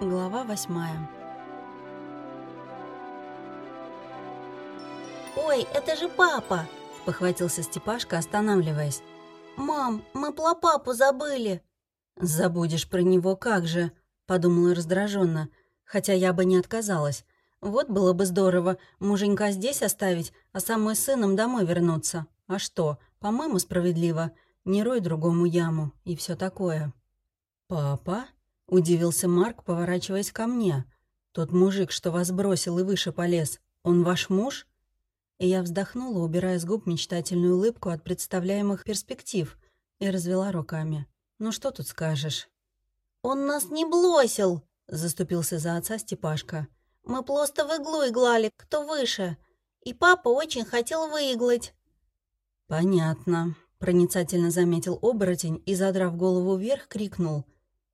Глава восьмая «Ой, это же папа!» — похватился Степашка, останавливаясь. «Мам, мы про папу забыли!» «Забудешь про него как же!» — подумала раздраженно, хотя я бы не отказалась. Вот было бы здорово муженька здесь оставить, а самой сыном домой вернуться. А что, по-моему, справедливо. Не рой другому яму и все такое. «Папа?» — удивился Марк, поворачиваясь ко мне. «Тот мужик, что вас бросил и выше полез, он ваш муж?» И я вздохнула, убирая с губ мечтательную улыбку от представляемых перспектив, и развела руками. «Ну что тут скажешь?» «Он нас не бросил!» — заступился за отца Степашка. «Мы просто в иглу иглали, кто выше. И папа очень хотел выиглать». «Понятно», — проницательно заметил оборотень и, задрав голову вверх, крикнул.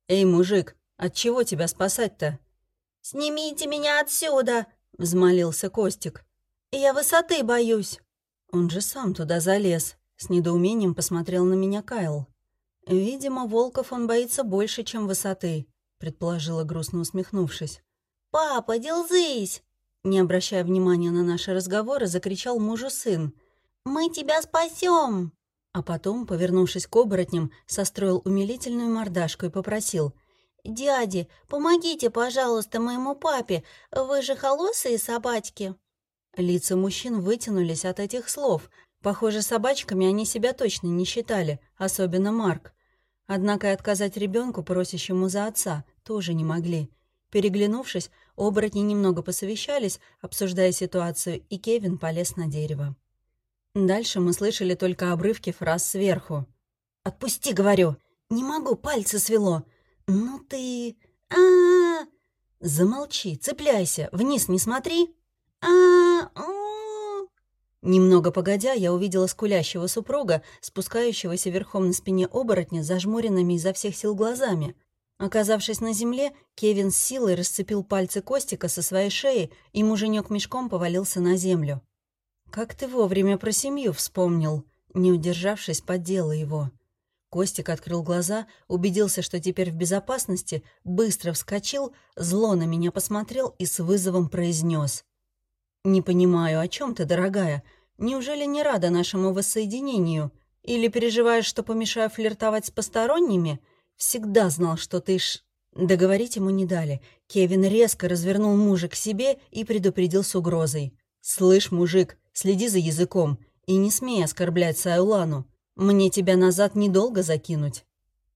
«Эй, мужик, от чего тебя спасать-то?» «Снимите меня отсюда!» — взмолился Костик. «Я высоты боюсь». Он же сам туда залез. С недоумением посмотрел на меня Кайл. «Видимо, волков он боится больше, чем высоты», — предположила, грустно усмехнувшись. «Папа, делзысь!» Не обращая внимания на наши разговоры, закричал мужу сын. «Мы тебя спасем!» А потом, повернувшись к оборотням, состроил умилительную мордашку и попросил. «Дяди, помогите, пожалуйста, моему папе. Вы же холосые собачки». Лица мужчин вытянулись от этих слов. Похоже, собачками они себя точно не считали, особенно Марк. Однако и отказать ребенку, просящему за отца, тоже не могли. Переглянувшись, оборотни немного посовещались, обсуждая ситуацию, и Кевин полез на дерево. Дальше мы слышали только обрывки фраз сверху. «Отпусти, говорю! Не могу, пальцы свело! Ну ты... а, -а, -а Замолчи, цепляйся, вниз не смотри!» а Немного погодя, я увидела скулящего супруга, спускающегося верхом на спине оборотня зажмуренными изо всех сил глазами. Оказавшись на земле, Кевин с силой расцепил пальцы Костика со своей шеи, и муженек мешком повалился на землю. «Как ты вовремя про семью вспомнил?» Не удержавшись, поддела его. Костик открыл глаза, убедился, что теперь в безопасности, быстро вскочил, зло на меня посмотрел и с вызовом произнес: «Не понимаю, о чем ты, дорогая? Неужели не рада нашему воссоединению? Или переживаешь, что помешаю флиртовать с посторонними? Всегда знал, что ты ж...» Договорить ему не дали. Кевин резко развернул мужа к себе и предупредил с угрозой. «Слышь, мужик, следи за языком и не смей оскорблять Сайлану. Мне тебя назад недолго закинуть».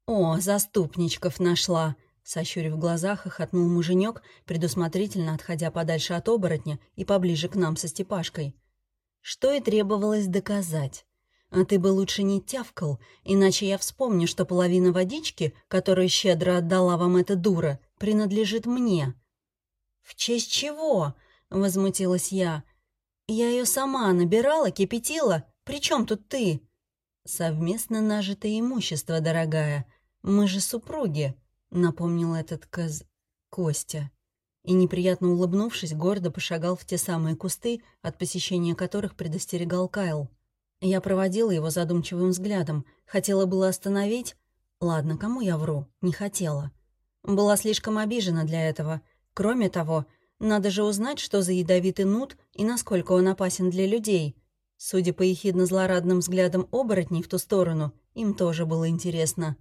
«О, заступничков нашла!» Сощурив глаза, хохотнул муженек, предусмотрительно отходя подальше от оборотня и поближе к нам со Степашкой. Что и требовалось доказать. А ты бы лучше не тявкал, иначе я вспомню, что половина водички, которую щедро отдала вам эта дура, принадлежит мне. «В честь чего?» — возмутилась я. «Я ее сама набирала, кипятила. При чем тут ты?» «Совместно нажитое имущество, дорогая. Мы же супруги», — напомнил этот коз... Костя. И, неприятно улыбнувшись, гордо пошагал в те самые кусты, от посещения которых предостерегал Кайл. Я проводила его задумчивым взглядом. Хотела было остановить. Ладно, кому я вру? Не хотела. Была слишком обижена для этого. Кроме того, надо же узнать, что за ядовитый нут и насколько он опасен для людей. Судя по ехидно-злорадным взглядам оборотней в ту сторону, им тоже было интересно.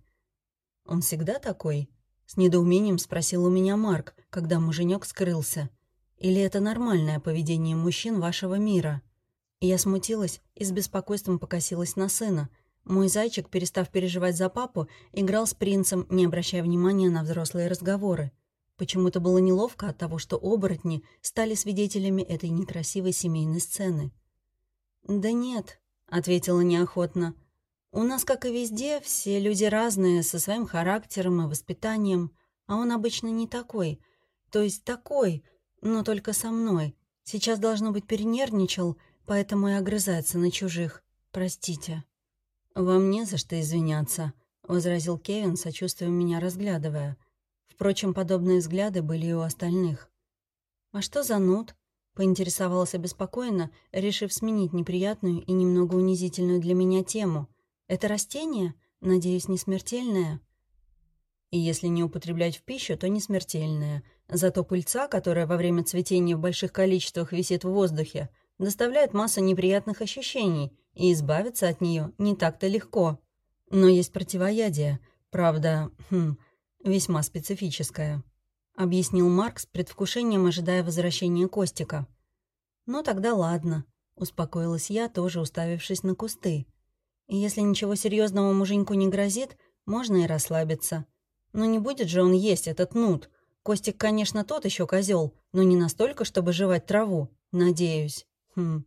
Он всегда такой? С недоумением спросил у меня Марк, когда муженек скрылся. «Или это нормальное поведение мужчин вашего мира?» Я смутилась и с беспокойством покосилась на сына. Мой зайчик, перестав переживать за папу, играл с принцем, не обращая внимания на взрослые разговоры. Почему-то было неловко от того, что оборотни стали свидетелями этой некрасивой семейной сцены. «Да нет», — ответила неохотно, — у нас, как и везде, все люди разные, со своим характером и воспитанием, а он обычно не такой. То есть такой, но только со мной. Сейчас, должно быть, перенервничал, поэтому и огрызается на чужих. Простите». «Вам не за что извиняться», — возразил Кевин, сочувствуя меня разглядывая. Впрочем, подобные взгляды были и у остальных. «А что за нут?» — поинтересовалась обеспокоенно, решив сменить неприятную и немного унизительную для меня тему — это растение? Надеюсь, не смертельное?» И если не употреблять в пищу, то не смертельная. Зато пыльца, которая во время цветения в больших количествах висит в воздухе, доставляет массу неприятных ощущений, и избавиться от нее не так-то легко. Но есть противоядие, правда, хм, весьма специфическое, объяснил Марк с предвкушением, ожидая возвращения Костика. «Ну тогда ладно», — успокоилась я, тоже уставившись на кусты. «И если ничего серьезного муженьку не грозит, можно и расслабиться. Но не будет же он есть этот нут. Костик, конечно, тот еще козел, но не настолько, чтобы жевать траву, надеюсь. Хм.